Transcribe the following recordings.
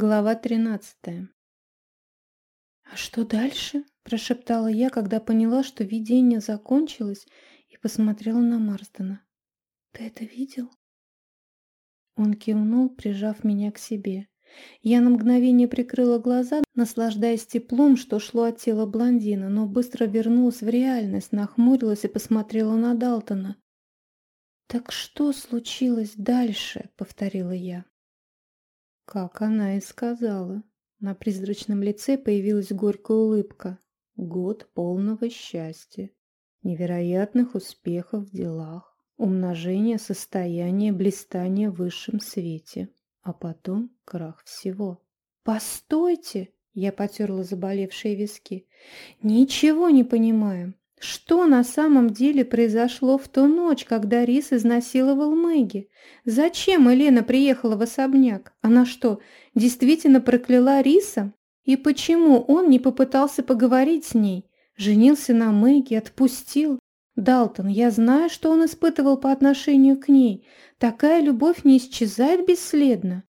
Глава тринадцатая. «А что дальше?» – прошептала я, когда поняла, что видение закончилось, и посмотрела на Марсдена. «Ты это видел?» Он кивнул, прижав меня к себе. Я на мгновение прикрыла глаза, наслаждаясь теплом, что шло от тела блондина, но быстро вернулась в реальность, нахмурилась и посмотрела на Далтона. «Так что случилось дальше?» — повторила я. Как она и сказала. На призрачном лице появилась горькая улыбка. Год полного счастья, невероятных успехов в делах, умножение состояния, блистания в высшем свете, а потом крах всего. «Постойте!» — я потерла заболевшие виски. «Ничего не понимаю. Что на самом деле произошло в ту ночь, когда Рис изнасиловал Мэгги? Зачем Елена приехала в особняк? Она что, действительно прокляла Риса? И почему он не попытался поговорить с ней? Женился на Мэгги, отпустил? Далтон, я знаю, что он испытывал по отношению к ней. Такая любовь не исчезает бесследно.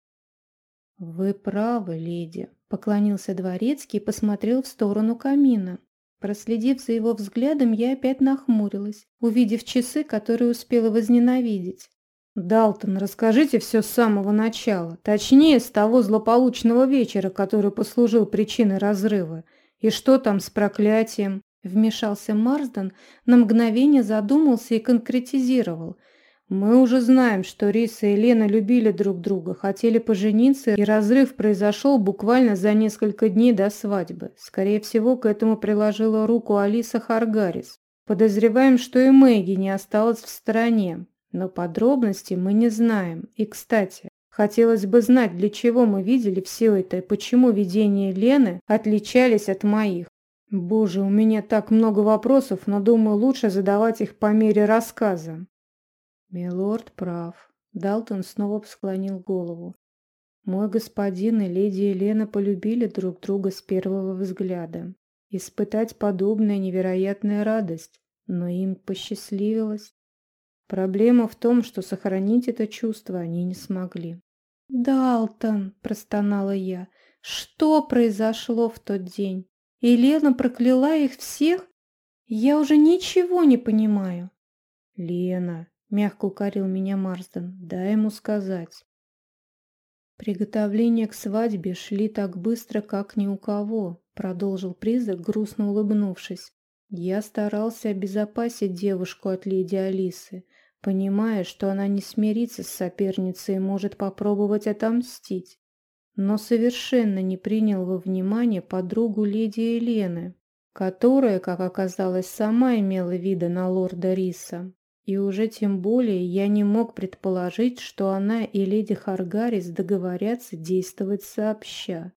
Вы правы, леди, поклонился дворецкий и посмотрел в сторону камина. Проследив за его взглядом, я опять нахмурилась, увидев часы, которые успела возненавидеть. «Далтон, расскажите все с самого начала, точнее, с того злополучного вечера, который послужил причиной разрыва. И что там с проклятием?» Вмешался Марсден, на мгновение задумался и конкретизировал – мы уже знаем, что Риса и Лена любили друг друга, хотели пожениться, и разрыв произошел буквально за несколько дней до свадьбы. Скорее всего, к этому приложила руку Алиса Харгарис. Подозреваем, что и Мэгги не осталась в стороне, но подробностей мы не знаем. И, кстати, хотелось бы знать, для чего мы видели все это и почему видения Лены отличались от моих. Боже, у меня так много вопросов, но думаю, лучше задавать их по мере рассказа. Милорд прав. Далтон снова склонил голову. Мой господин и леди Елена полюбили друг друга с первого взгляда. Испытать подобная невероятная радость, но им посчастливилось. Проблема в том, что сохранить это чувство они не смогли. «Далтон!» – простонала я. «Что произошло в тот день? Елена прокляла их всех? Я уже ничего не понимаю». «Лена!» Мягко укорил меня Марсден. Дай ему сказать. Приготовления к свадьбе шли так быстро, как ни у кого, продолжил призрак, грустно улыбнувшись. Я старался обезопасить девушку от леди Алисы, понимая, что она не смирится с соперницей и может попробовать отомстить. Но совершенно не принял во внимание подругу леди Елены, которая, как оказалось, сама имела вида на лорда Риса. И уже тем более я не мог предположить, что она и леди Харгарис договорятся действовать сообща.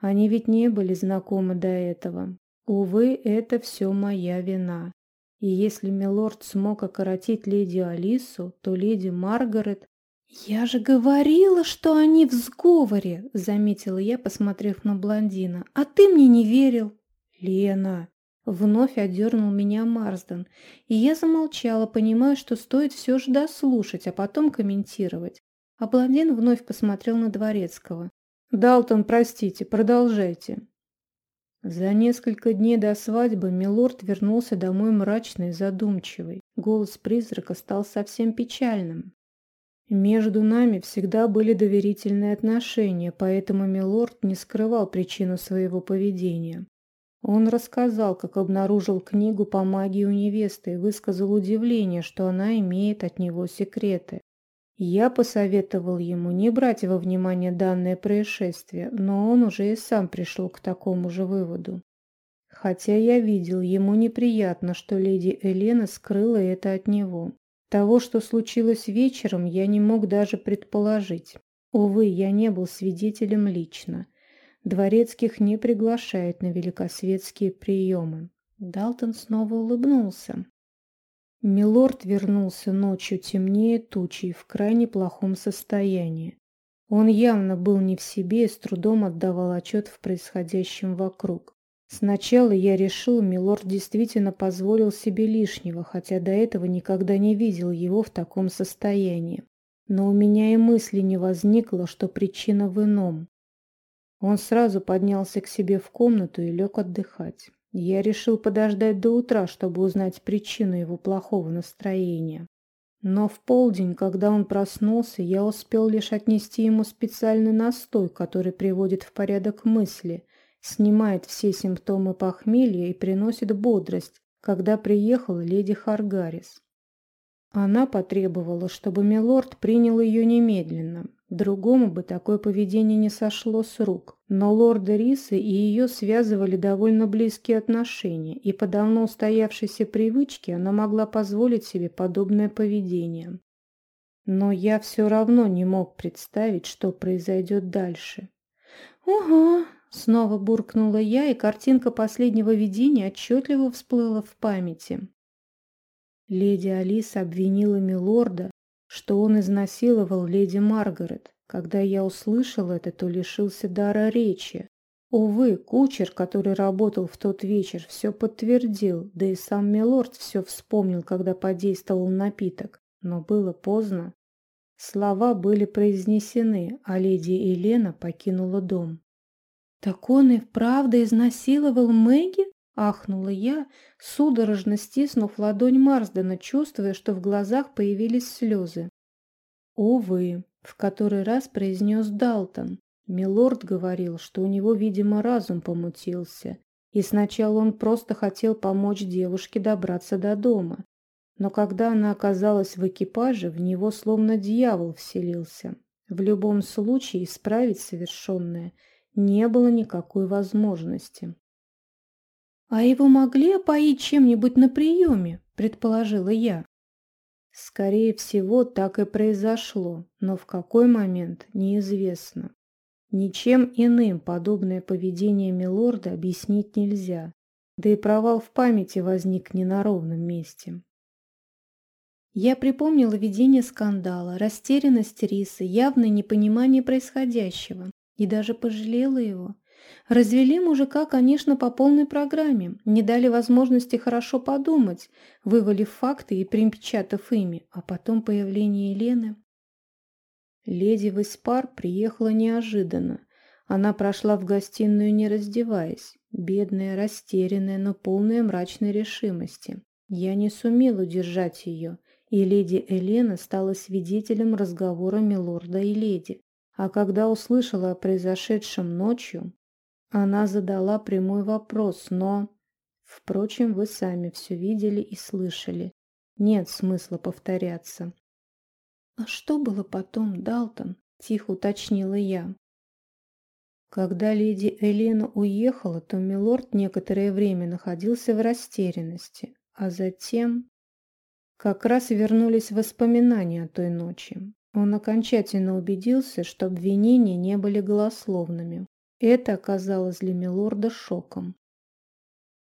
Они ведь не были знакомы до этого. Увы, это все моя вина. И если милорд смог окоротить леди Алису, то леди Маргарет... «Я же говорила, что они в сговоре!» — заметила я, посмотрев на блондина. «А ты мне не верил!» «Лена!» Вновь одернул меня Марсден, и я замолчала, понимая, что стоит все же дослушать, а потом комментировать. А блондин вновь посмотрел на Дворецкого. «Далтон, простите, продолжайте». За несколько дней до свадьбы Милорд вернулся домой мрачный и задумчивый. Голос призрака стал совсем печальным. Между нами всегда были доверительные отношения, поэтому Милорд не скрывал причину своего поведения. Он рассказал, как обнаружил книгу по магии у невесты и высказал удивление, что она имеет от него секреты. Я посоветовал ему не брать во внимание данное происшествие, но он уже и сам пришел к такому же выводу. Хотя я видел, ему неприятно, что леди Елена скрыла это от него. Того, что случилось вечером, я не мог даже предположить. Увы, я не был свидетелем лично. Дворецких не приглашают на великосветские приемы. Далтон снова улыбнулся. Милорд вернулся ночью темнее тучи в крайне плохом состоянии. Он явно был не в себе и с трудом отдавал отчет в происходящем вокруг. Сначала я решил, Милорд действительно позволил себе лишнего, хотя до этого никогда не видел его в таком состоянии. Но у меня и мысли не возникло, что причина в ином. Он сразу поднялся к себе в комнату и лег отдыхать. Я решил подождать до утра, чтобы узнать причину его плохого настроения. Но в полдень, когда он проснулся, я успел лишь отнести ему специальный настой, который приводит в порядок мысли, снимает все симптомы похмелья и приносит бодрость, когда приехала леди Харгарис. Она потребовала, чтобы милорд принял ее немедленно. Другому бы такое поведение не сошло с рук. Но лорда Рисы и ее связывали довольно близкие отношения, и по давно устоявшейся привычке она могла позволить себе подобное поведение. Но я все равно не мог представить, что произойдет дальше. «Ого!» — снова буркнула я, и картинка последнего видения отчетливо всплыла в памяти. Леди Алиса обвинила милорда, что он изнасиловал леди Маргарет. Когда я услышал это, то лишился дара речи. Увы, кучер, который работал в тот вечер, все подтвердил, да и сам милорд все вспомнил, когда подействовал напиток. Но было поздно. Слова были произнесены, а леди Елена покинула дом. «Так он и вправду изнасиловал Мэгги?» Ахнула я, судорожно стиснув ладонь Марсдена, чувствуя, что в глазах появились слезы. «Увы», — в который раз произнес Далтон. Милорд говорил, что у него, видимо, разум помутился, и сначала он просто хотел помочь девушке добраться до дома. Но когда она оказалась в экипаже, в него словно дьявол вселился. В любом случае исправить совершенное не было никакой возможности. «А его могли опоить чем-нибудь на приеме?» – предположила я. Скорее всего, так и произошло, но в какой момент – неизвестно. Ничем иным подобное поведение Милорда объяснить нельзя, да и провал в памяти возник не на ровном месте. Я припомнила видение скандала, растерянность Рисы, явное непонимание происходящего и даже пожалела его – Развели мужика, конечно, по полной программе, не дали возможности хорошо подумать, вывалив факты и примпечатав ими, а потом появление Елены. Леди Веспар приехала неожиданно. Она прошла в гостиную, не раздеваясь, бедная, растерянная, но полная мрачной решимости. Я не сумел удержать ее, и леди Елена стала свидетелем разговора милорда и леди. А когда услышала о произошедшем ночью, она задала прямой вопрос, но... Впрочем, вы сами все видели и слышали. Нет смысла повторяться. «А что было потом, Далтон?» – тихо уточнила я. Когда леди Элена уехала, то Милорд некоторое время находился в растерянности, а затем... Как раз вернулись воспоминания о той ночи. Он окончательно убедился, что обвинения не были голословными. Это оказалось для милорда шоком.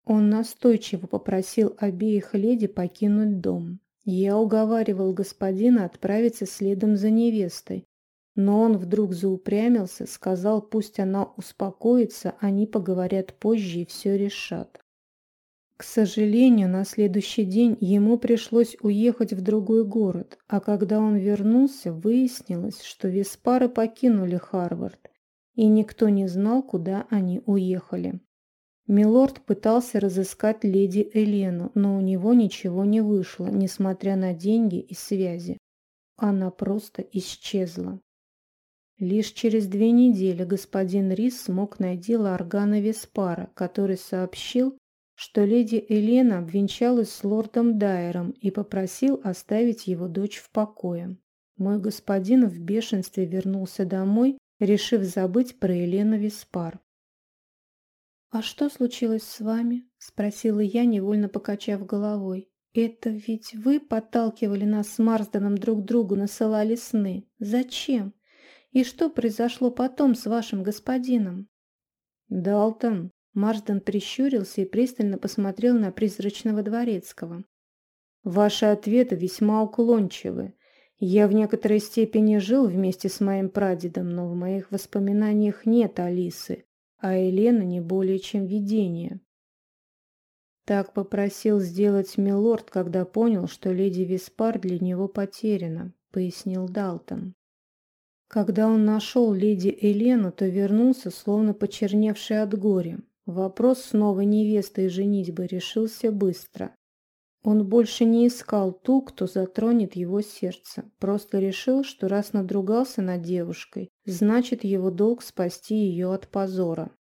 Он настойчиво попросил обеих леди покинуть дом. Я уговаривал господина отправиться следом за невестой, но он вдруг заупрямился, сказал, пусть она успокоится, они поговорят позже и все решат. К сожалению, на следующий день ему пришлось уехать в другой город, а когда он вернулся, выяснилось, что Веспары покинули Харвард, и никто не знал, куда они уехали. Милорд пытался разыскать леди Элену, но у него ничего не вышло, несмотря на деньги и связи. Она просто исчезла. Лишь через две недели господин Рис смог найти Ларгана Веспара, который сообщил, что леди Елена обвенчалась с лордом Дайером и попросил оставить его дочь в покое. Мой господин в бешенстве вернулся домой решив забыть про Елену Виспар. «А что случилось с вами?» – спросила я, невольно покачав головой. «Это ведь вы подталкивали нас с Марсденом друг другу, насылали сны. Зачем? И что произошло потом с вашим господином?» «Далтон», – Марсден прищурился и пристально посмотрел на призрачного дворецкого. «Ваши ответы весьма уклончивы. Я в некоторой степени жил вместе с моим прадедом, но в моих воспоминаниях нет Алисы, а Елена не более чем видение. Так попросил сделать милорд, когда понял, что леди Виспар для него потеряна, пояснил Далтон. Когда он нашел леди Елену, то вернулся, словно почерневший от горя. Вопрос с новой невестой и женитьбы решился быстро. Он больше не искал ту, кто затронет его сердце. Просто решил, что раз надругался над девушкой, значит его долг спасти ее от позора.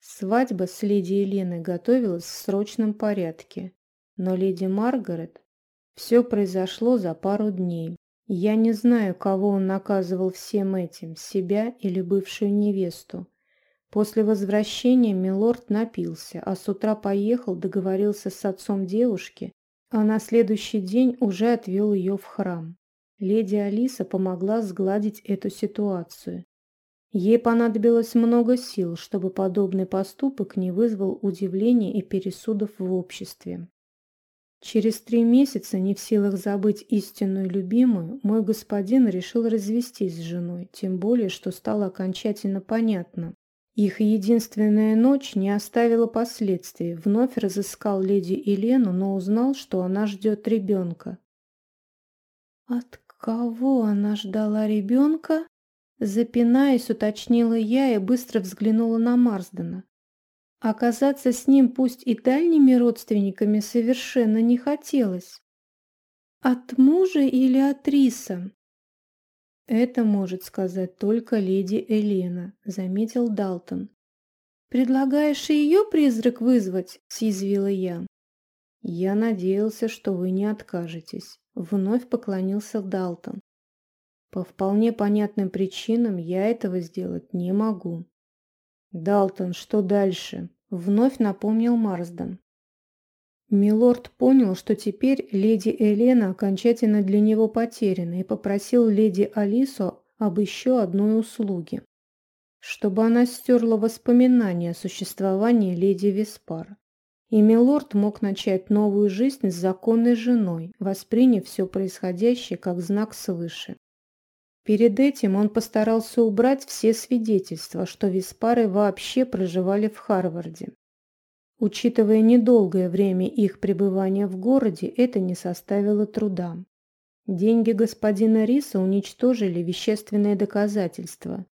Свадьба с леди Еленой готовилась в срочном порядке. Но леди Маргарет... Все произошло за пару дней. Я не знаю, кого он наказывал всем этим, себя или бывшую невесту. После возвращения Милорд напился, а с утра поехал, договорился с отцом девушки, а на следующий день уже отвел ее в храм. Леди Алиса помогла сгладить эту ситуацию. Ей понадобилось много сил, чтобы подобный поступок не вызвал удивления и пересудов в обществе. Через три месяца, не в силах забыть истинную любимую, мой господин решил развестись с женой, тем более, что стало окончательно понятно. Их единственная ночь не оставила последствий. Вновь разыскал леди Елену, но узнал, что она ждет ребенка. «От кого она ждала ребенка?» Запинаясь, уточнила я и быстро взглянула на Марсдена. Оказаться с ним пусть и дальними родственниками совершенно не хотелось. От мужа или от Риса? Это может сказать только леди Элена, заметил Далтон. Предлагаешь ее призрак вызвать? съязвила я. Я надеялся, что вы не откажетесь. Вновь поклонился Далтон. По вполне понятным причинам я этого сделать не могу. Далтон, что дальше? Вновь напомнил Марсден. Милорд понял, что теперь леди Елена окончательно для него потеряна и попросил леди Алису об еще одной услуге. Чтобы она стерла воспоминания о существовании леди Виспар. И Милорд мог начать новую жизнь с законной женой, восприняв все происходящее как знак свыше. Перед этим он постарался убрать все свидетельства, что Виспары вообще проживали в Харварде. Учитывая недолгое время их пребывания в городе, это не составило труда. Деньги господина Риса уничтожили вещественные доказательства.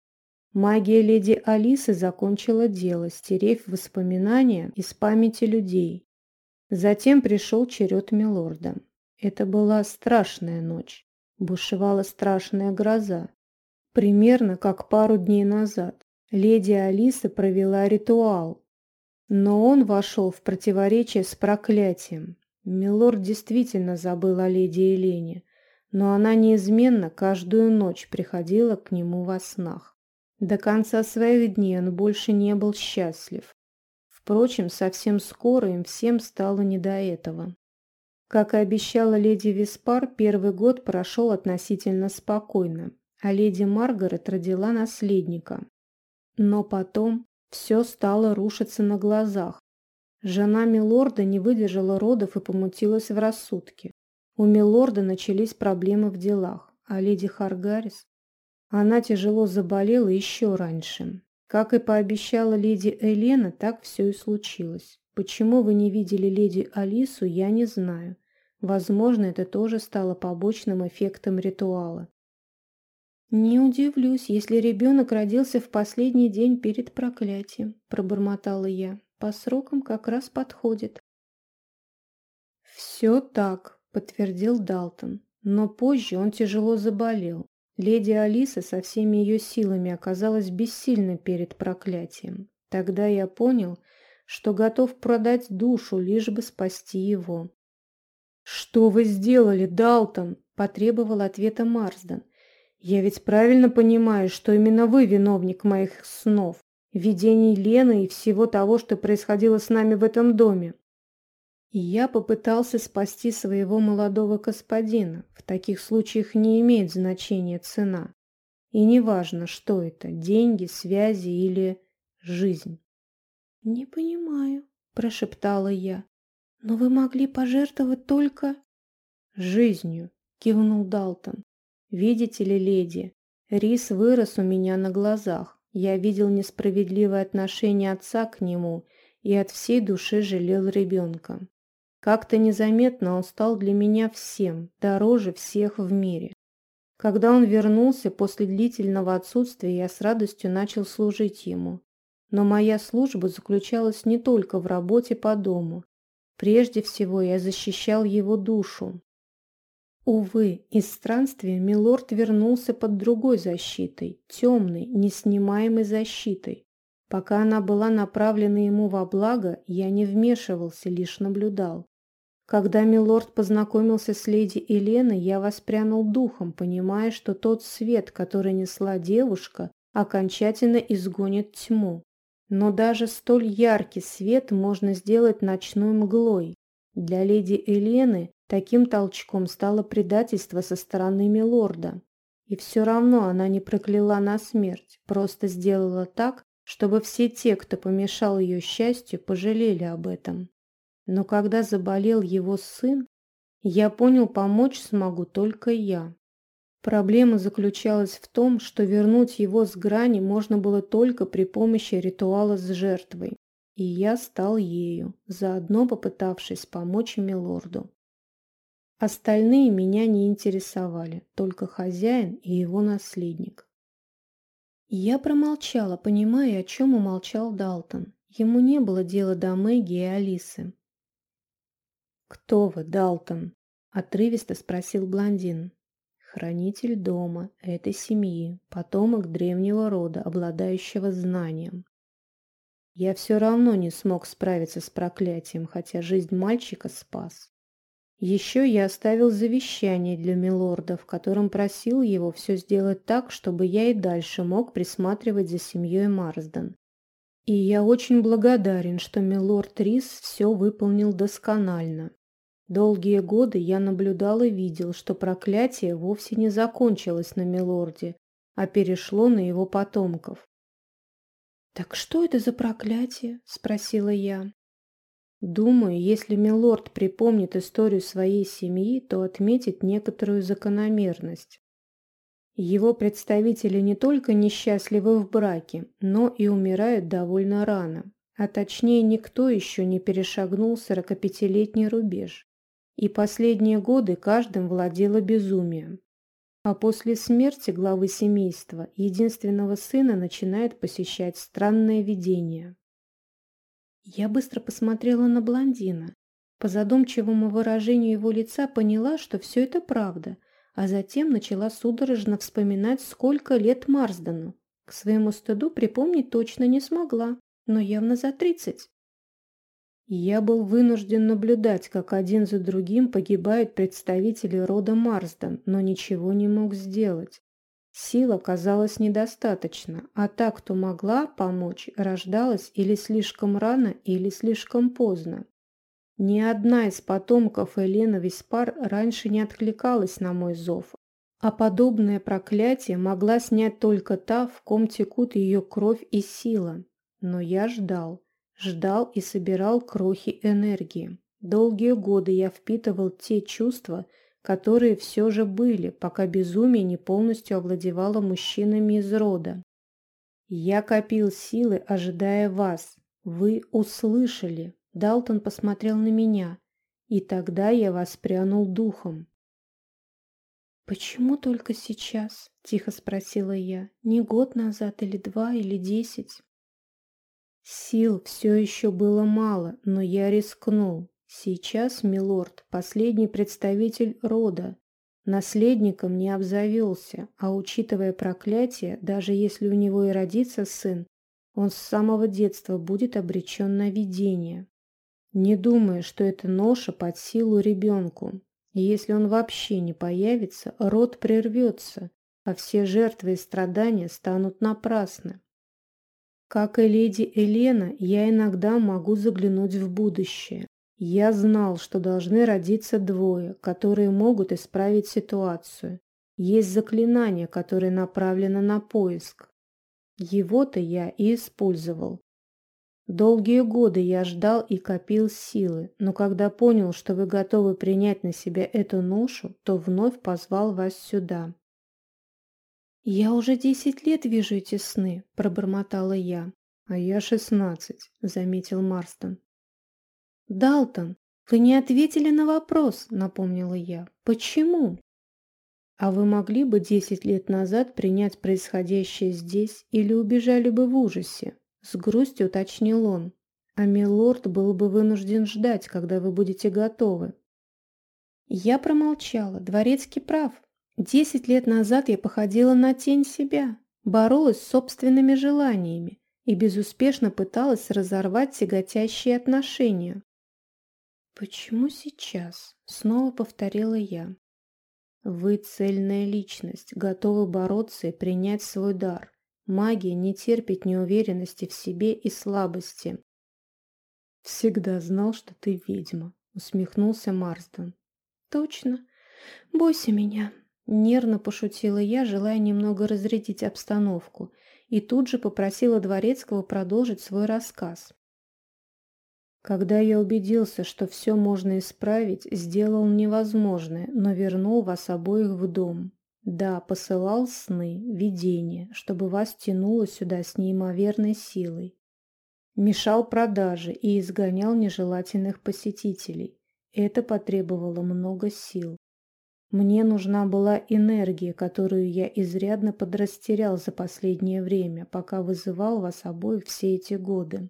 Магия леди Алисы закончила дело, стерев воспоминания из памяти людей. Затем пришел черед Милорда. Это была страшная ночь бушевала страшная гроза. Примерно как пару дней назад леди Алиса провела ритуал, но он вошел в противоречие с проклятием. Милорд действительно забыл о леди Елене, но она неизменно каждую ночь приходила к нему во снах. До конца своих дней он больше не был счастлив. Впрочем, совсем скоро им всем стало не до этого. Как и обещала леди Виспар, первый год прошел относительно спокойно, а леди Маргарет родила наследника. Но потом все стало рушиться на глазах. Жена Милорда не выдержала родов и помутилась в рассудке. У Милорда начались проблемы в делах, а леди Харгарис... Она тяжело заболела еще раньше. Как и пообещала леди Элена, так все и случилось. Почему вы не видели леди Алису, я не знаю. Возможно, это тоже стало побочным эффектом ритуала. «Не удивлюсь, если ребенок родился в последний день перед проклятием», – пробормотала я. «По срокам как раз подходит». «Все так», – подтвердил Далтон. Но позже он тяжело заболел. Леди Алиса со всеми ее силами оказалась бессильна перед проклятием. Тогда я понял, что готов продать душу, лишь бы спасти его. «Что вы сделали, Далтон?» – потребовал ответа Марсден. «Я ведь правильно понимаю, что именно вы виновник моих снов, видений Лены и всего того, что происходило с нами в этом доме». И я попытался спасти своего молодого господина. В таких случаях не имеет значения цена. И неважно, что это – деньги, связи или жизнь. «Не понимаю», – прошептала я. «Но вы могли пожертвовать только...» «Жизнью», — кивнул Далтон. «Видите ли, леди, Рис вырос у меня на глазах. Я видел несправедливое отношение отца к нему и от всей души жалел ребенка. Как-то незаметно он стал для меня всем, дороже всех в мире. Когда он вернулся после длительного отсутствия, я с радостью начал служить ему. Но моя служба заключалась не только в работе по дому. Прежде всего я защищал его душу. Увы, из странствия Милорд вернулся под другой защитой, темной, неснимаемой защитой. Пока она была направлена ему во благо, я не вмешивался, лишь наблюдал. Когда Милорд познакомился с леди Еленой, я воспрянул духом, понимая, что тот свет, который несла девушка, окончательно изгонит тьму. Но даже столь яркий свет можно сделать ночной мглой. Для леди Елены таким толчком стало предательство со стороны Милорда. И все равно она не прокляла на смерть, просто сделала так, чтобы все те, кто помешал ее счастью, пожалели об этом. Но когда заболел его сын, я понял, помочь смогу только я. Проблема заключалась в том, что вернуть его с грани можно было только при помощи ритуала с жертвой. И я стал ею, заодно попытавшись помочь милорду. Остальные меня не интересовали, только хозяин и его наследник. Я промолчала, понимая, о чем умолчал Далтон. Ему не было дела до Мэгги и Алисы. «Кто вы, Далтон?» – отрывисто спросил блондин. «Хранитель дома, этой семьи, потомок древнего рода, обладающего знанием. Я все равно не смог справиться с проклятием, хотя жизнь мальчика спас. Еще я оставил завещание для милорда, в котором просил его все сделать так, чтобы я и дальше мог присматривать за семьей Марсден. И я очень благодарен, что милорд Рис все выполнил досконально. Долгие годы я наблюдал и видел, что проклятие вовсе не закончилось на Милорде, а перешло на его потомков. «Так что это за проклятие?» – спросила я. Думаю, если Милорд припомнит историю своей семьи, то отметит некоторую закономерность. Его представители не только несчастливы в браке, но и умирают довольно рано. А точнее, никто еще не перешагнул 45-летний рубеж и последние годы каждым владело безумие. А после смерти главы семейства единственного сына начинает посещать странное видение. Я быстро посмотрела на блондина. По задумчивому выражению его лица поняла, что все это правда, а затем начала судорожно вспоминать, сколько лет Марсдену. К своему стыду припомнить точно не смогла, но явно за тридцать. Я был вынужден наблюдать, как один за другим погибают представители рода Марсден, но ничего не мог сделать. Сил оказалось недостаточно, а та, кто могла помочь, рождалась или слишком рано, или слишком поздно. Ни одна из потомков Елены Виспар раньше не откликалась на мой зов, а подобное проклятие могла снять только та, в ком текут ее кровь и сила. Но я ждал. Ждал и собирал крохи энергии. Долгие годы я впитывал те чувства, которые все же были, пока безумие не полностью овладевало мужчинами из рода. Я копил силы, ожидая вас. Вы услышали. Далтон посмотрел на меня, и тогда я воспрянул духом. «Почему только сейчас?» – тихо спросила я. «Не год назад или два или десять?» Сил все еще было мало, но я рискнул. Сейчас милорд – последний представитель рода. Наследником не обзавелся, а учитывая проклятие, даже если у него и родится сын, он с самого детства будет обречен на видение. Не думая, что это ноша под силу ребенку. Если он вообще не появится, род прервется, а все жертвы и страдания станут напрасны. Как и леди Елена, я иногда могу заглянуть в будущее. Я знал, что должны родиться двое, которые могут исправить ситуацию. Есть заклинание, которое направлено на поиск. Его-то я и использовал. Долгие годы я ждал и копил силы, но когда понял, что вы готовы принять на себя эту ношу, то вновь позвал вас сюда. «Я уже десять лет вижу эти сны», – пробормотала я. «А я шестнадцать», – заметил Марстон. «Далтон, вы не ответили на вопрос», – напомнила я. «Почему?» А вы могли бы десять лет назад принять происходящее здесь или убежали бы в ужасе? С грустью уточнил он. А милорд был бы вынужден ждать, когда вы будете готовы. Я промолчала. Дворецкий прав. Десять лет назад я походила на тень себя, боролась с собственными желаниями и безуспешно пыталась разорвать тяготящие отношения. «Почему сейчас?» — снова повторила я. «Вы цельная личность, готовы бороться и принять свой дар. Магия не терпит неуверенности в себе и слабости». «Всегда знал, что ты ведьма», — усмехнулся Марстон. «Точно. Бойся меня», — нервно пошутила я, желая немного разрядить обстановку, и тут же попросила Дворецкого продолжить свой рассказ. Когда я убедился, что все можно исправить, сделал невозможное, но вернул вас обоих в дом. Да, посылал сны, видения, чтобы вас тянуло сюда с неимоверной силой. Мешал продаже и изгонял нежелательных посетителей. Это потребовало много сил. Мне нужна была энергия, которую я изрядно подрастерял за последнее время, пока вызывал вас обоих все эти годы.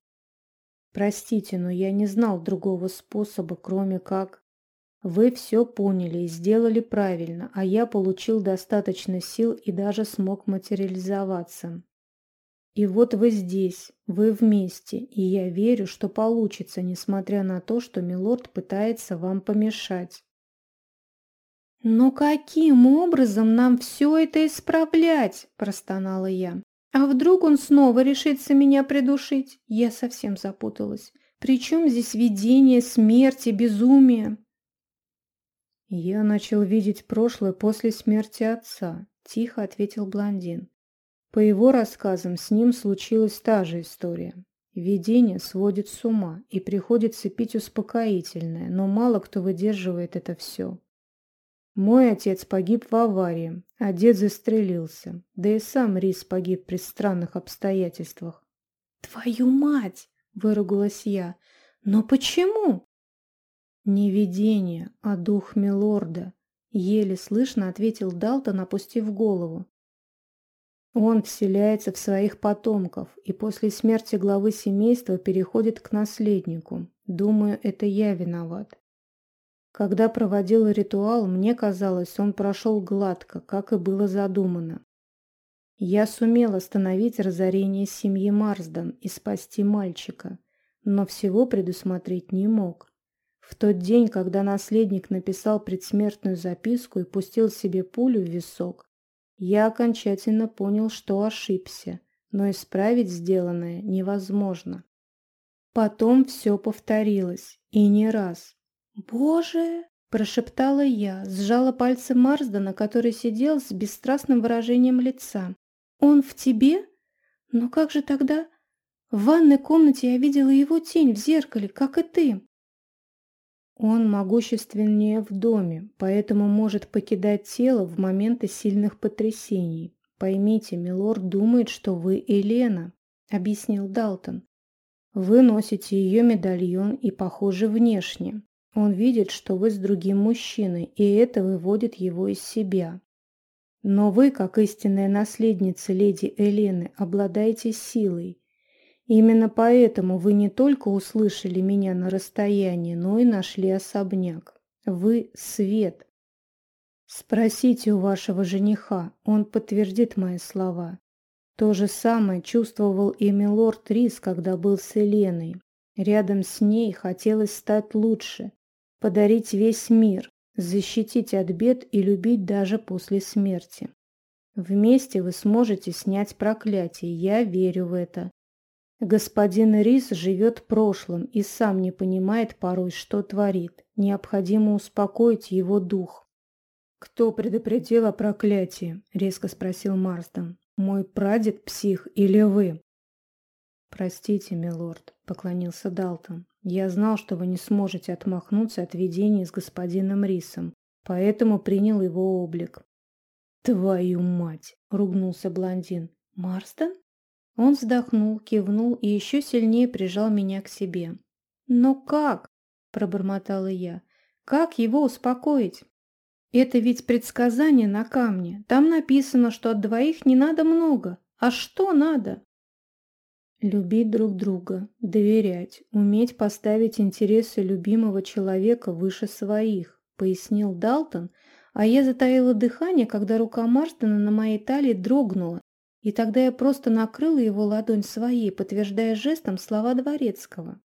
Простите, но я не знал другого способа, кроме как... Вы все поняли и сделали правильно, а я получил достаточно сил и даже смог материализоваться. И вот вы здесь, вы вместе, и я верю, что получится, несмотря на то, что Милорд пытается вам помешать. «Но каким образом нам все это исправлять?» – простонала я. «А вдруг он снова решится меня придушить?» Я совсем запуталась. «Причем здесь видение смерти, безумие?» «Я начал видеть прошлое после смерти отца», – тихо ответил блондин. По его рассказам, с ним случилась та же история. Видение сводит с ума, и приходится пить успокоительное, но мало кто выдерживает это все. Мой отец погиб в аварии, а дед застрелился, да и сам Рис погиб при странных обстоятельствах. «Твою мать!» – выругалась я. «Но почему?» «Не видение, а дух Милорда», – еле слышно ответил Далтон, опустив голову. Он вселяется в своих потомков и после смерти главы семейства переходит к наследнику. Думаю, это я виноват. Когда проводил ритуал, мне казалось, он прошел гладко, как и было задумано. Я сумел остановить разорение семьи Марсден и спасти мальчика, но всего предусмотреть не мог. В тот день, когда наследник написал предсмертную записку и пустил себе пулю в висок, я окончательно понял, что ошибся, но исправить сделанное невозможно. Потом все повторилось, и не раз. «Боже!» – прошептала я, сжала пальцы Марсдена, который сидел с бесстрастным выражением лица. «Он в тебе? Но как же тогда?» В ванной комнате я видела его тень в зеркале, как и ты. Он могущественнее в доме, поэтому может покидать тело в моменты сильных потрясений. Поймите, милорд думает, что вы Елена, объяснил Далтон. Вы носите ее медальон и похожи внешне. Он видит, что вы с другим мужчиной, и это выводит его из себя. Но вы, как истинная наследница леди Элены, обладаете силой, Именно поэтому вы не только услышали меня на расстоянии, но и нашли особняк. Вы — свет. Спросите у вашего жениха, он подтвердит мои слова. То же самое чувствовал и милорд Рис, когда был с Еленой. Рядом с ней хотелось стать лучше, подарить весь мир, защитить от бед и любить даже после смерти. Вместе вы сможете снять проклятие, я верю в это. Господин Рис живет прошлым и сам не понимает порой, что творит. Необходимо успокоить его дух. «Кто предупредил о проклятии?» — резко спросил Марстон. «Мой прадед псих или вы?» «Простите, милорд», — поклонился Далтон. «Я знал, что вы не сможете отмахнуться от видения с господином Рисом, поэтому принял его облик». «Твою мать!» — ругнулся блондин. «Марстон?» Он вздохнул, кивнул и еще сильнее прижал меня к себе. «Но как?» – пробормотала я. «Как его успокоить?» Это ведь предсказание на камне. Там написано, что от двоих не надо много. А что надо? Любить друг друга, доверять, уметь поставить интересы любимого человека выше своих, пояснил Далтон, а я затаила дыхание, когда рука Марстона на моей талии дрогнула, и тогда я просто накрыла его ладонь своей, подтверждая жестом слова Дворецкого.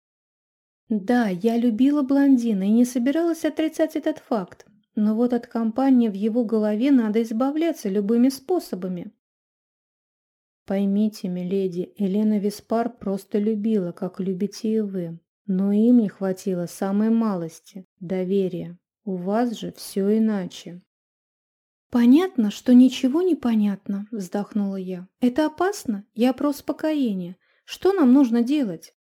Да, я любила блондина и не собиралась отрицать этот факт, но вот от компании в его голове надо избавляться любыми способами. Поймите, миледи, Елена Виспар просто любила, как любите и вы, но им не хватило самой малости – доверия. У вас же все иначе. «Понятно, что ничего не понятно», – вздохнула я. «Это опасно? Я про успокоение. Что нам нужно делать?»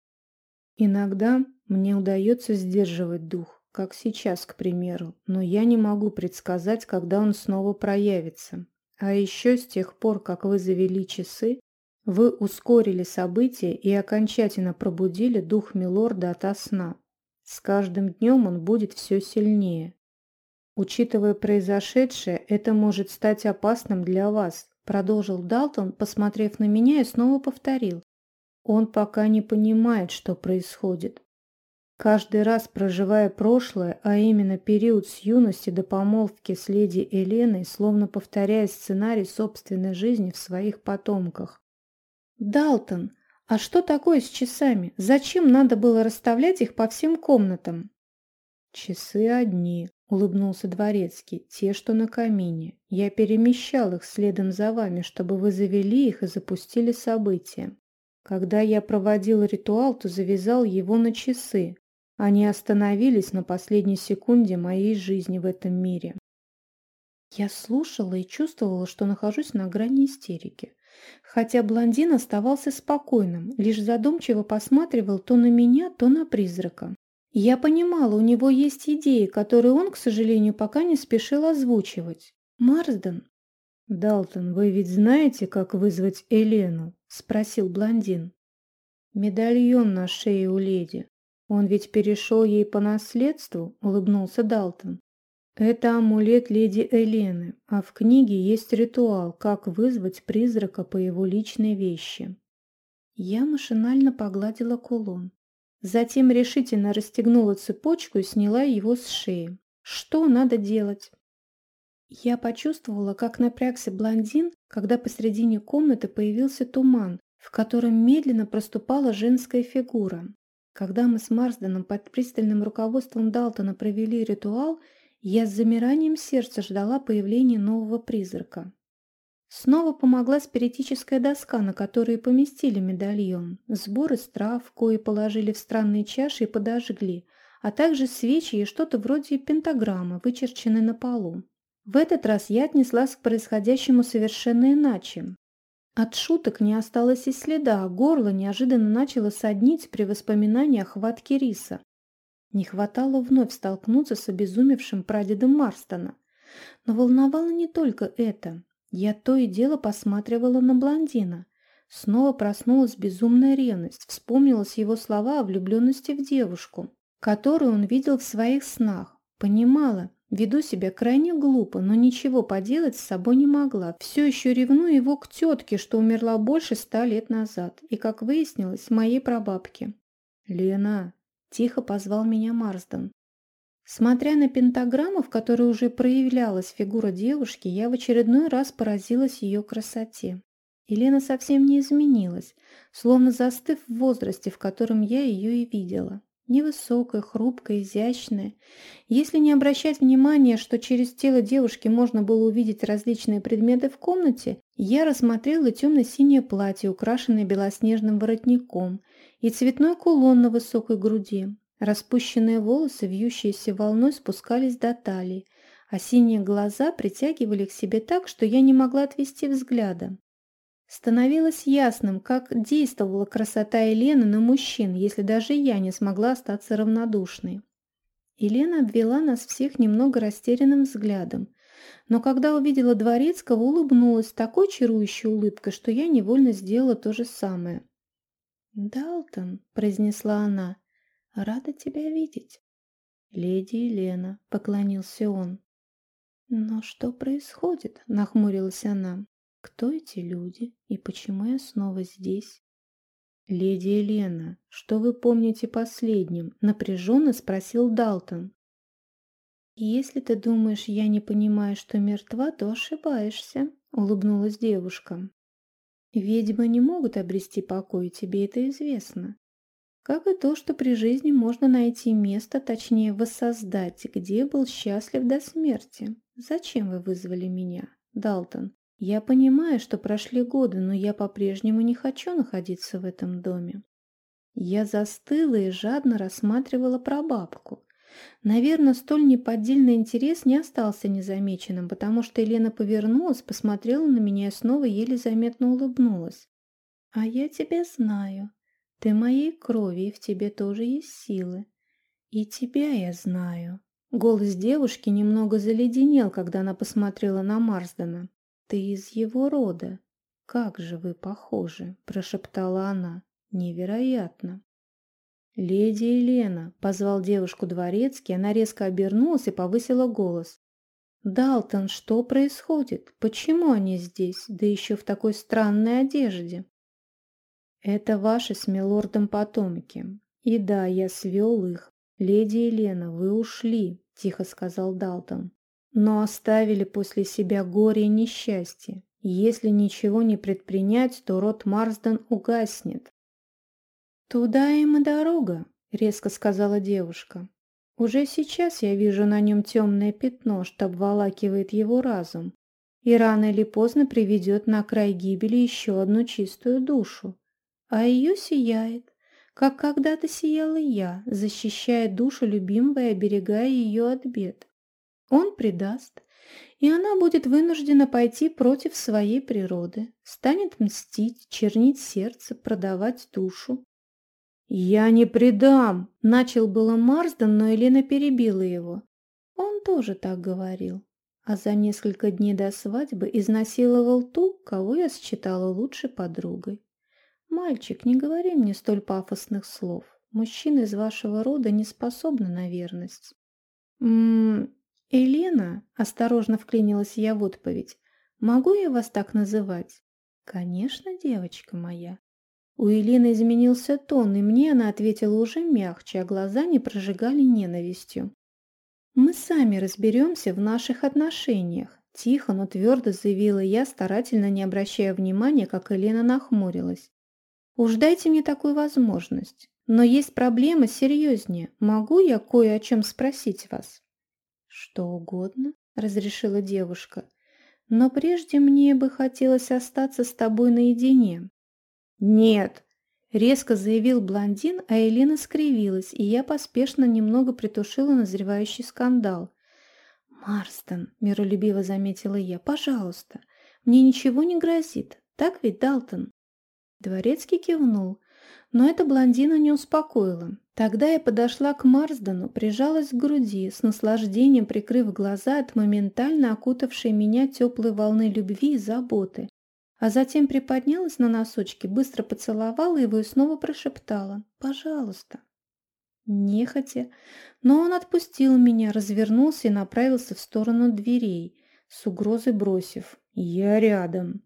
Иногда мне удается сдерживать дух, как сейчас, к примеру, но я не могу предсказать, когда он снова проявится. А еще с тех пор, как вы завели часы, вы ускорили события и окончательно пробудили дух Милорда ото сна. С каждым днем он будет все сильнее. Учитывая произошедшее, это может стать опасным для вас, продолжил Далтон, посмотрев на меня и снова повторил. Он пока не понимает, что происходит. Каждый раз проживая прошлое, а именно период с юности до помолвки с леди Еленой, словно повторяя сценарий собственной жизни в своих потомках. «Далтон, а что такое с часами? Зачем надо было расставлять их по всем комнатам?» «Часы одни», — улыбнулся Дворецкий, — «те, что на камине. Я перемещал их следом за вами, чтобы вы завели их и запустили события. Когда я проводил ритуал, то завязал его на часы. Они остановились на последней секунде моей жизни в этом мире». Я слушала и чувствовала, что нахожусь на грани истерики. Хотя блондин оставался спокойным, лишь задумчиво посматривал то на меня, то на призрака. Я понимала, у него есть идеи, которые он, к сожалению, пока не спешил озвучивать. Марсден. «Далтон, вы ведь знаете, как вызвать Елену?» – спросил блондин. «Медальон на шее у леди. Он ведь перешел ей по наследству?» – улыбнулся Далтон. «Это амулет леди Елены, а в книге есть ритуал, как вызвать призрака по его личной вещи». Я машинально погладила кулон. Затем решительно расстегнула цепочку и сняла его с шеи. Что надо делать? Я почувствовала, как напрягся блондин, когда посредине комнаты появился туман, в котором медленно проступала женская фигура. Когда мы с Марсденом под пристальным руководством Далтона провели ритуал, я с замиранием сердца ждала появления нового призрака. Снова помогла спиритическая доска, на которую поместили медальон, сбор из трав, кои положили в странные чаши и подожгли, а также свечи и что-то вроде пентаграммы, вычерченной на полу. В этот раз я отнеслась к происходящему совершенно иначе. От шуток не осталось и следа, горло неожиданно начало соднить при воспоминании о хватке риса. Не хватало вновь столкнуться с обезумевшим прадедом Марстона. Но волновало не только это. Я то и дело посматривала на блондина. Снова проснулась безумная ревность, вспомнилась его слова о влюбленности в девушку, которую он видел в своих снах. Понимала, веду себя крайне глупо, но ничего поделать с собой не могла. Все еще ревную его к тетке, что умерла больше ста лет назад, и, как выяснилось, моей прабабке. «Лена!» – тихо позвал меня Марсден. Смотря на пентаграмму, в которой уже проявлялась фигура девушки, я в очередной раз поразилась ее красоте. Елена совсем не изменилась, словно застыв в возрасте, в котором я ее и видела. Невысокая, хрупкая, изящная. Если не обращать внимания, что через тело девушки можно было увидеть различные предметы в комнате, я рассмотрела темно-синее платье, украшенное белоснежным воротником, и цветной кулон на высокой груди. Распущенные волосы, вьющиеся волной, спускались до талии, а синие глаза притягивали к себе так, что я не могла отвести взгляда. Становилось ясным, как действовала красота Елены на мужчин, если даже я не смогла остаться равнодушной. Елена обвела нас всех немного растерянным взглядом, но когда увидела Дворецкого, улыбнулась такой чарующей улыбкой, что я невольно сделала то же самое. «Далтон», — произнесла она, Рада тебя видеть. Леди Елена, поклонился он. «Но что происходит?» – нахмурилась она. «Кто эти люди и почему я снова здесь?» «Леди Елена, что вы помните последним?» – напряженно спросил Далтон. «Если ты думаешь, я не понимаю, что мертва, то ошибаешься», — улыбнулась девушка. «Ведьмы не могут обрести покой, тебе это известно. Как и то, что при жизни можно найти место, точнее воссоздать, где был счастлив до смерти. Зачем вы вызвали меня, Далтон? Я понимаю, что прошли годы, но я по-прежнему не хочу находиться в этом доме». Я застыла и жадно рассматривала прабабку. Наверное, столь неподдельный интерес не остался незамеченным, потому что Елена повернулась, посмотрела на меня и снова еле заметно улыбнулась. «А я тебя знаю. Ты моей крови, и в тебе тоже есть силы. И тебя я знаю». Голос девушки немного заледенел, когда она посмотрела на Марсдена. «Ты из его рода. Как же вы похожи!» – прошептала она. «Невероятно!» «Леди Елена!» – позвал девушку дворецкий, она резко обернулась и повысила голос. «Далтон, что происходит? Почему они здесь, да еще в такой странной одежде?» «Это ваши с милордом потомки. И да, я свел их. Леди Елена, вы ушли», – тихо сказал Далтон. «Но оставили после себя горе и несчастье. Если ничего не предпринять, то род Марсден угаснет. «Туда им и дорога», — резко сказала девушка. «Уже сейчас я вижу на нем темное пятно, что обволакивает его разум, и рано или поздно приведет на край гибели еще одну чистую душу. А ее сияет, как когда-то сияла я, защищая душу любимого и оберегая ее от бед. Он предаст, и она будет вынуждена пойти против своей природы, станет мстить, чернить сердце, продавать душу. «Я не предам!» – начал было Марсден, но Елена перебила его. Он тоже так говорил, а за несколько дней до свадьбы изнасиловал ту, кого я считала лучшей подругой. «Мальчик, не говори мне столь пафосных слов. Мужчины из вашего рода не способны на верность». «М-м, Елена», – осторожно вклинилась я в отповедь, – «могу я вас так называть?» «Конечно, девочка моя. У Елены изменился тон, и мне она ответила уже мягче, а глаза не прожигали ненавистью. «Мы сами разберемся в наших отношениях», – тихо, но твердо заявила я, старательно не обращая внимания, как Елена нахмурилась. «Уж дайте мне такую возможность. Но есть проблема серьезнее. Могу я кое о чем спросить вас?» «Что угодно», – разрешила девушка. «Но прежде мне бы хотелось остаться с тобой наедине». «Нет!» – резко заявил блондин, а Элина скривилась, и я поспешно немного притушила назревающий скандал. «Марстон», – миролюбиво заметила я, – «пожалуйста, мне ничего не грозит. Так ведь, Далтон?» Дворецкий кивнул, но это блондина не успокоило. Тогда я подошла к Марсдену, прижалась к груди, с наслаждением прикрыв глаза от моментально окутавшей меня теплой волны любви и заботы, а затем приподнялась на носочки, быстро поцеловала его и снова прошептала «Пожалуйста». Нехотя, но он отпустил меня, развернулся и направился в сторону дверей, с угрозой бросив «Я рядом».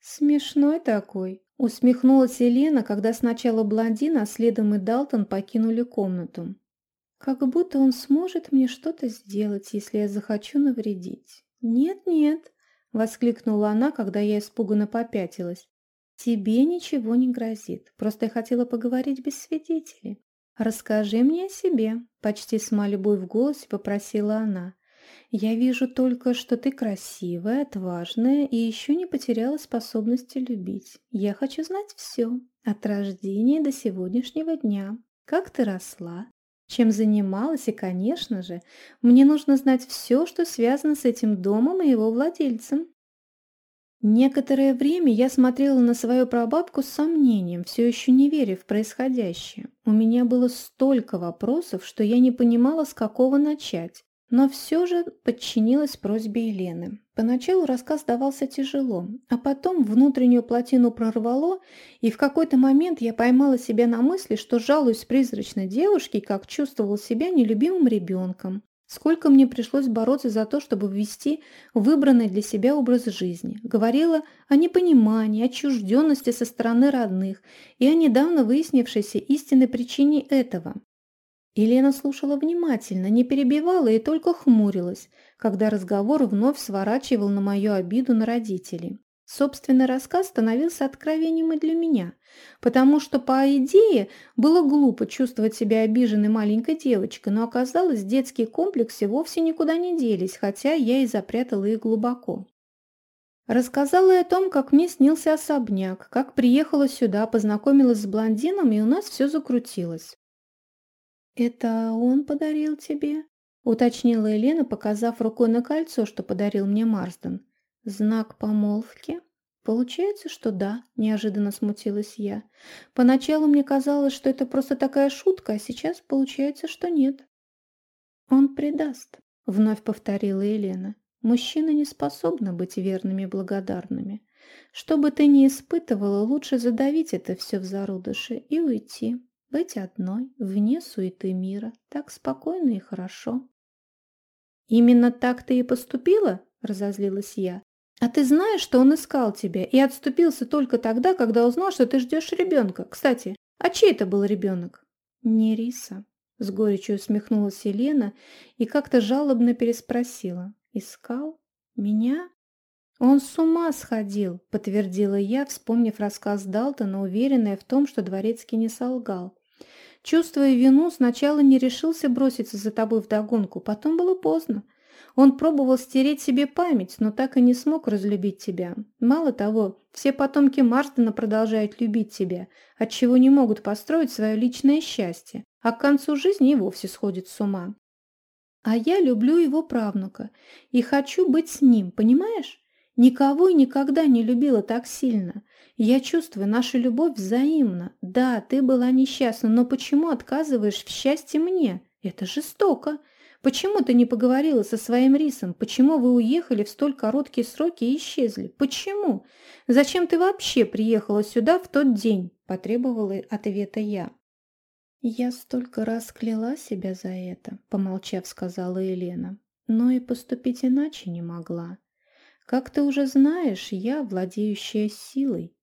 «Смешной такой», — усмехнулась Елена, когда сначала блондин, а следом и Далтон покинули комнату. «Как будто он сможет мне что-то сделать, если я захочу навредить». «Нет-нет, Воскликнула она, когда я испуганно попятилась. «Тебе ничего не грозит. Просто я хотела поговорить без свидетелей. Расскажи мне о себе», — почти с мольбой в голосе попросила она. «Я вижу только, что ты красивая, отважная и еще не потеряла способности любить. Я хочу знать все, от рождения до сегодняшнего дня. Как ты росла, чем занималась, и, конечно же, мне нужно знать все, что связано с этим домом и его владельцем. Некоторое время я смотрела на свою прабабку с сомнением, все еще не веря в происходящее. У меня было столько вопросов, что я не понимала, с какого начать. Но все же подчинилась просьбе Елены. Поначалу рассказ давался тяжело, а потом внутреннюю плотину прорвало, и в какой-то момент я поймала себя на мысли, что жалуюсь призрачной девушке, как чувствовал себя нелюбимым ребенком. Сколько мне пришлось бороться за то, чтобы ввести выбранный для себя образ жизни. Говорила о непонимании, отчужденности со стороны родных и о недавно выяснившейся истинной причине этого. Елена слушала внимательно, не перебивала и только хмурилась, когда разговор вновь сворачивал на мою обиду на родителей. Собственный рассказ становился откровением и для меня, потому что, по идее, было глупо чувствовать себя обиженной маленькой девочкой, но оказалось, детские комплексы вовсе никуда не делись, хотя я и запрятала их глубоко. Рассказала и о том, как мне снился особняк, как приехала сюда, познакомилась с блондином, и у нас все закрутилось. «Это он подарил тебе?» – уточнила Елена, показав рукой на кольцо, что подарил мне Марсден. «Знак помолвки?» «Получается, что да», – неожиданно смутилась я. «Поначалу мне казалось, что это просто такая шутка, а сейчас получается, что нет». «Он предаст», – вновь повторила Елена. «Мужчины не способны быть верными и благодарными. Что бы ты ни испытывала, лучше задавить это все в зародыше и уйти. Быть одной, вне суеты мира. Так спокойно и хорошо». «Именно так ты и поступила?» – разозлилась я. А ты знаешь, что он искал тебя и отступился только тогда, когда узнал, что ты ждешь ребенка. Кстати, а чей это был ребенок? Не Риса. С горечью усмехнулась Елена и как-то жалобно переспросила. Искал? Меня? Он с ума сходил, подтвердила я, вспомнив рассказ Далтона, уверенная в том, что Дворецкий не солгал. Чувствуя вину, сначала не решился броситься за тобой вдогонку, потом было поздно. Он пробовал стереть себе память, но так и не смог разлюбить тебя. Мало того, все потомки Марстона продолжают любить тебя, отчего не могут построить свое личное счастье, а к концу жизни и вовсе сходят с ума. А я люблю его правнука и хочу быть с ним, понимаешь? Никого и никогда не любила так сильно. Я чувствую, наша любовь взаимна. Да, ты была несчастна, но почему отказываешь в счастье мне? Это жестоко. Почему ты не поговорила со своим Рисом? Почему вы уехали в столь короткие сроки и исчезли? Почему? Зачем ты вообще приехала сюда в тот день?» – потребовала ответа я. «Я столько раз кляла себя за это», – помолчав, сказала Елена. «Но и поступить иначе не могла. Как ты уже знаешь, я владеющая силой.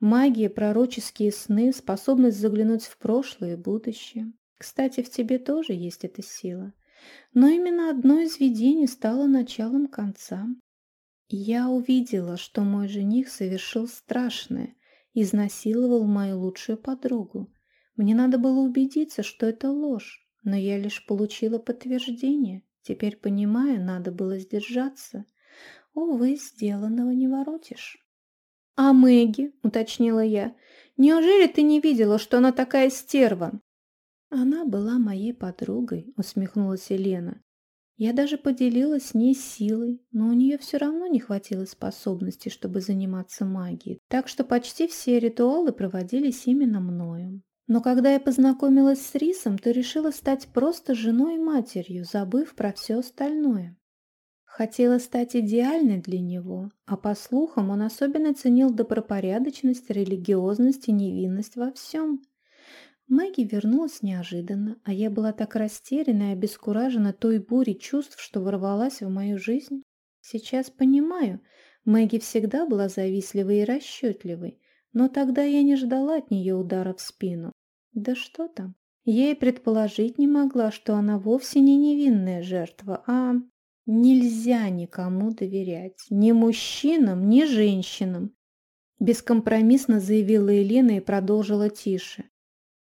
Магия, пророческие сны, способность заглянуть в прошлое и будущее. Кстати, в тебе тоже есть эта сила. Но именно одно из видений стало началом конца. Я увидела, что мой жених совершил страшное, изнасиловал мою лучшую подругу. Мне надо было убедиться, что это ложь, но я лишь получила подтверждение. Теперь, понимаю, надо было сдержаться. Увы, сделанного не воротишь. «А Мэгги?» — уточнила я. «Неужели ты не видела, что она такая стерва? «Она была моей подругой», — усмехнулась Елена. «Я даже поделилась с ней силой, но у нее все равно не хватило способностей, чтобы заниматься магией, так что почти все ритуалы проводились именно мною. Но когда я познакомилась с Рисом, то решила стать просто женой и матерью, забыв про все остальное. Хотела стать идеальной для него, а по слухам он особенно ценил добропорядочность, религиозность и невинность во всем. Мэгги вернулась неожиданно, а я была так растеряна и обескуражена той бурей чувств, что ворвалась в мою жизнь. Сейчас понимаю, Мэгги всегда была завистливой и расчетливой, но тогда я не ждала от нее удара в спину. Да что там, я и предположить не могла, что она вовсе не невинная жертва, а... Нельзя никому доверять, ни мужчинам, ни женщинам. Бескомпромиссно заявила Елена и продолжила тише.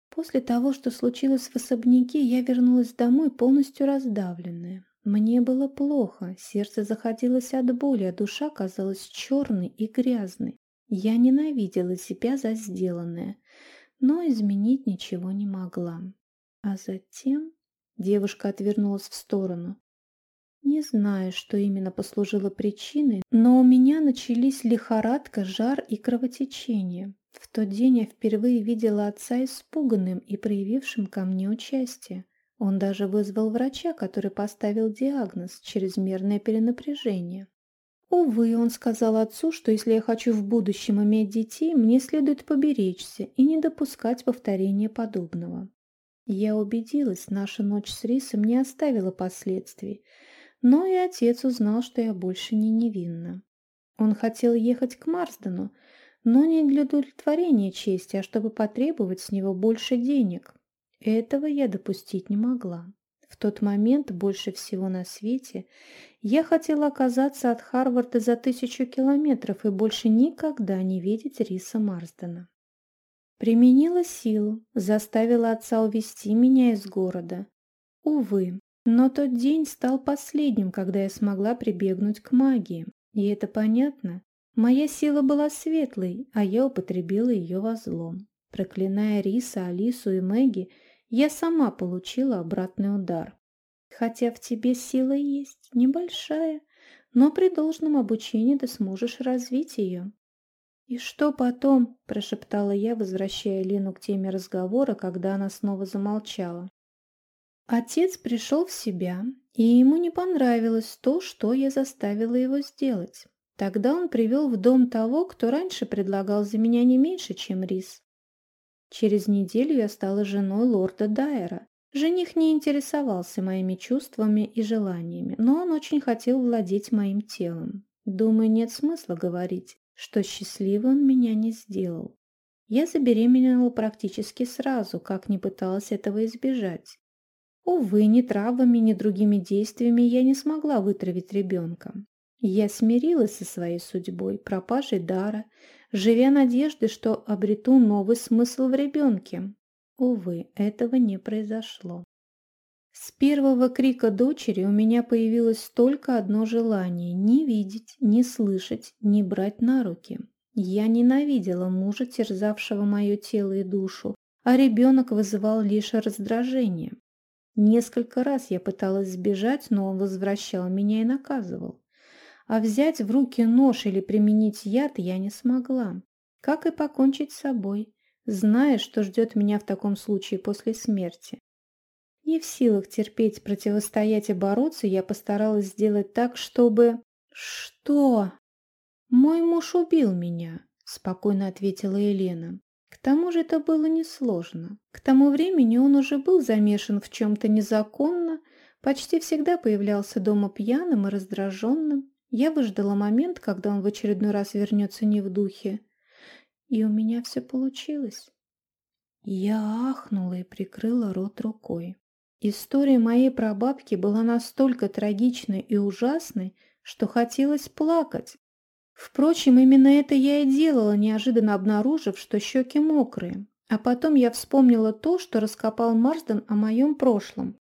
После того, что случилось в особняке, я вернулась домой полностью раздавленная. Мне было плохо, сердце заходилось от боли, а душа казалась черной и грязной. Я ненавидела себя за сделанное, но изменить ничего не могла. А затем девушка отвернулась в сторону. Не знаю, что именно послужило причиной, но у меня начались лихорадка, жар и кровотечение. В тот день я впервые видела отца испуганным и проявившим ко мне участие. Он даже вызвал врача, который поставил диагноз – чрезмерное перенапряжение. Увы, он сказал отцу, что если я хочу в будущем иметь детей, мне следует поберечься и не допускать повторения подобного. Я убедилась, наша ночь с Рисом не оставила последствий, но и отец узнал, что я больше не невинна. Он хотел ехать к Марсдену, но не для удовлетворения чести, а чтобы потребовать с него больше денег. Этого я допустить не могла. В тот момент больше всего на свете я хотела оказаться от Харварда за тысячу километров и больше никогда не видеть Риса Марсдена. Применила силу, заставила отца увести меня из города. Увы, но тот день стал последним, когда я смогла прибегнуть к магии. И это понятно. Моя сила была светлой, а я употребила ее во злом. Проклиная Риса, Алису и Мэгги, я сама получила обратный удар. Хотя в тебе сила есть, небольшая, но при должном обучении ты сможешь развить ее. «И что потом?» – прошептала я, возвращая Лину к теме разговора, когда она снова замолчала. Отец пришел в себя, и ему не понравилось то, что я заставила его сделать. Тогда он привел в дом того, кто раньше предлагал за меня не меньше, чем рис. Через неделю я стала женой лорда Дайера. Жених не интересовался моими чувствами и желаниями, но он очень хотел владеть моим телом. Думаю, нет смысла говорить, что счастливым он меня не сделал. Я забеременела практически сразу, как не пыталась этого избежать. Увы, ни травами, ни другими действиями я не смогла вытравить ребенка. Я смирилась со своей судьбой, пропажей дара, живя надеждой, что обрету новый смысл в ребенке. Увы, этого не произошло. С первого крика дочери у меня появилось только одно желание – не видеть, не слышать, не брать на руки. Я ненавидела мужа, терзавшего мое тело и душу, а ребенок вызывал лишь раздражение. Несколько раз я пыталась сбежать, но он возвращал меня и наказывал. А взять в руки нож или применить яд я не смогла. Как и покончить с собой, зная, что ждет меня в таком случае после смерти. Не в силах терпеть, противостоять и бороться, я постаралась сделать так, чтобы... Что? Мой муж убил меня, спокойно ответила Елена. К тому же это было несложно. К тому времени он уже был замешан в чем-то незаконно, почти всегда появлялся дома пьяным и раздраженным. Я выждала момент, когда он в очередной раз вернется не в духе. И у меня все получилось. Я ахнула и прикрыла рот рукой. История моей прабабки была настолько трагичной и ужасной, что хотелось плакать. Впрочем, именно это я и делала, неожиданно обнаружив, что щеки мокрые. А потом я вспомнила то, что раскопал Марсден о моем прошлом.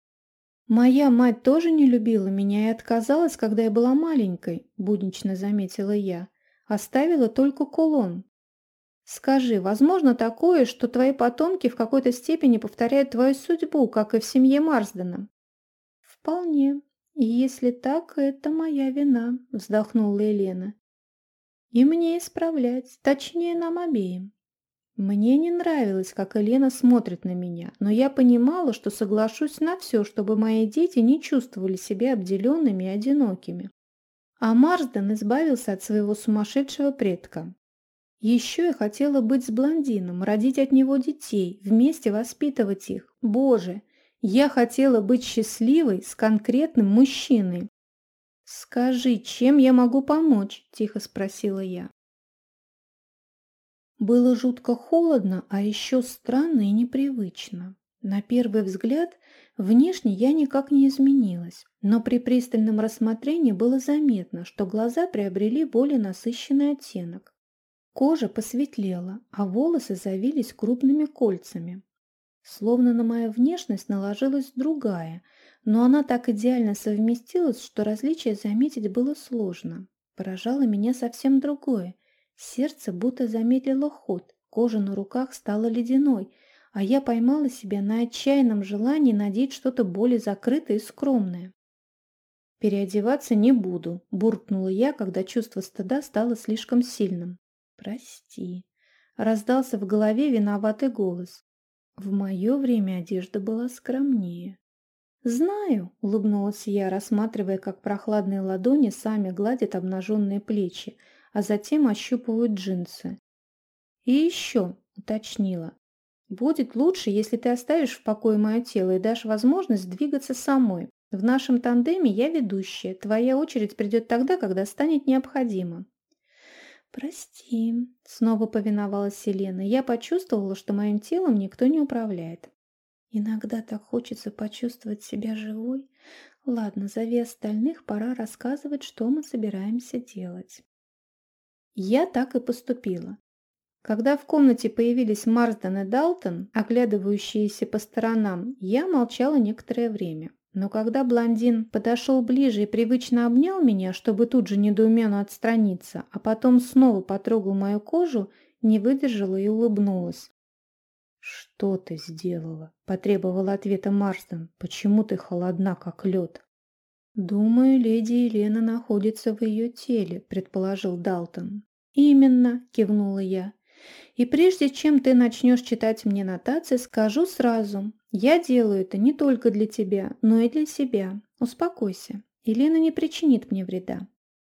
«Моя мать тоже не любила меня и отказалась, когда я была маленькой», – буднично заметила я. «Оставила только кулон». «Скажи, возможно такое, что твои потомки в какой-то степени повторяют твою судьбу, как и в семье Марсдена?» «Вполне. И если так, это моя вина», – вздохнула Елена. И мне исправлять, точнее нам обеим. Мне не нравилось, как Елена смотрит на меня, но я понимала, что соглашусь на все, чтобы мои дети не чувствовали себя обделенными и одинокими. А Марсден избавился от своего сумасшедшего предка. Еще я хотела быть с блондином, родить от него детей, вместе воспитывать их. Боже, я хотела быть счастливой с конкретным мужчиной, «Скажи, чем я могу помочь?» – тихо спросила я. Было жутко холодно, а еще странно и непривычно. На первый взгляд, внешне я никак не изменилась, но при пристальном рассмотрении было заметно, что глаза приобрели более насыщенный оттенок. Кожа посветлела, а волосы завились крупными кольцами. Словно на мою внешность наложилась другая – но она так идеально совместилась, что различия заметить было сложно. Поражало меня совсем другое. Сердце будто замедлило ход, кожа на руках стала ледяной, а я поймала себя на отчаянном желании надеть что-то более закрытое и скромное. «Переодеваться не буду», – буркнула я, когда чувство стыда стало слишком сильным. «Прости», – раздался в голове виноватый голос. В мое время одежда была скромнее. «Знаю», — улыбнулась я, рассматривая, как прохладные ладони сами гладят обнаженные плечи, а затем ощупывают джинсы. «И еще», — уточнила, Будет лучше, если ты оставишь в покое мое тело и дашь возможность двигаться самой. В нашем тандеме я ведущая. Твоя очередь придет тогда, когда станет необходимо. «Прости», — снова повиновалась Селена. Я почувствовала, что моим телом никто не управляет. Иногда так хочется почувствовать себя живой. Ладно, зови остальных, пора рассказывать, что мы собираемся делать. Я так и поступила. Когда в комнате появились Марсден и Далтон, оглядывающиеся по сторонам, я молчала некоторое время. Но когда блондин подошел ближе и привычно обнял меня, чтобы тут же недоуменно отстраниться, а потом снова потрогал мою кожу, не выдержала и улыбнулась. «Что ты сделала?» – потребовал ответа Марсден. «Почему ты холодна, как лед?» «Думаю, леди Елена находится в ее теле», – предположил Далтон. «Именно», – кивнула я. «И прежде чем ты начнешь читать мне нотации, скажу сразу, я делаю это не только для тебя, но и для себя. Успокойся. Елена не причинит мне вреда.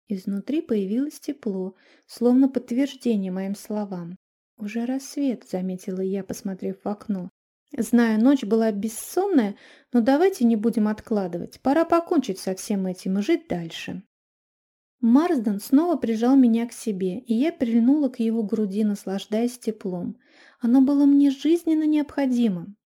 Изнутри появилось тепло, словно подтверждение моим словам. «Уже рассвет», — заметила я, посмотрев в окно. «Знаю, ночь была бессонная, но давайте не будем откладывать. Пора покончить со всем этим и жить дальше». Марсден снова прижал меня к себе, и я прильнула к его груди, наслаждаясь теплом. Оно было мне жизненно необходимым.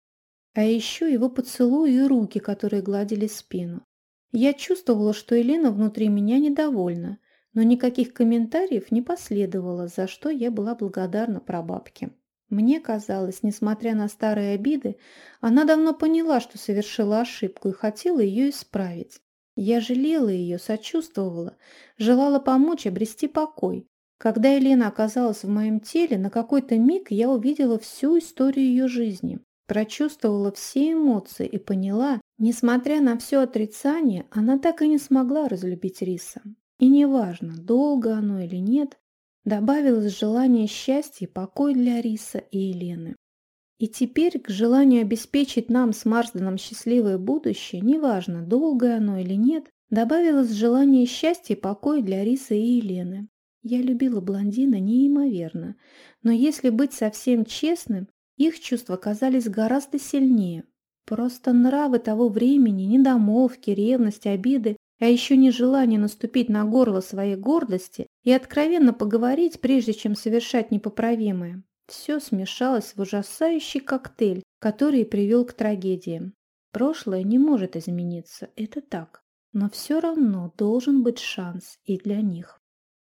А еще его поцелуи и руки, которые гладили спину. Я чувствовала, что Елена внутри меня недовольна, но никаких комментариев не последовало, за что я была благодарна прабабке. Мне казалось, несмотря на старые обиды, она давно поняла, что совершила ошибку и хотела ее исправить. Я жалела ее, сочувствовала, желала помочь обрести покой. Когда Елена оказалась в моем теле, на какой-то миг я увидела всю историю ее жизни прочувствовала все эмоции и поняла, несмотря на все отрицание, она так и не смогла разлюбить Риса. И неважно, долго оно или нет, добавилось желание счастья и покой для Риса и Елены. И теперь к желанию обеспечить нам с Марсденом счастливое будущее, неважно, долго оно или нет, добавилось желание счастья и покоя для Риса и Елены. Я любила блондина неимоверно, но если быть совсем честным, их чувства казались гораздо сильнее. Просто нравы того времени, недомолвки, ревность, обиды, а еще нежелание наступить на горло своей гордости и откровенно поговорить, прежде чем совершать непоправимое. Все смешалось в ужасающий коктейль, который привел к трагедиям. Прошлое не может измениться, это так. Но все равно должен быть шанс и для них.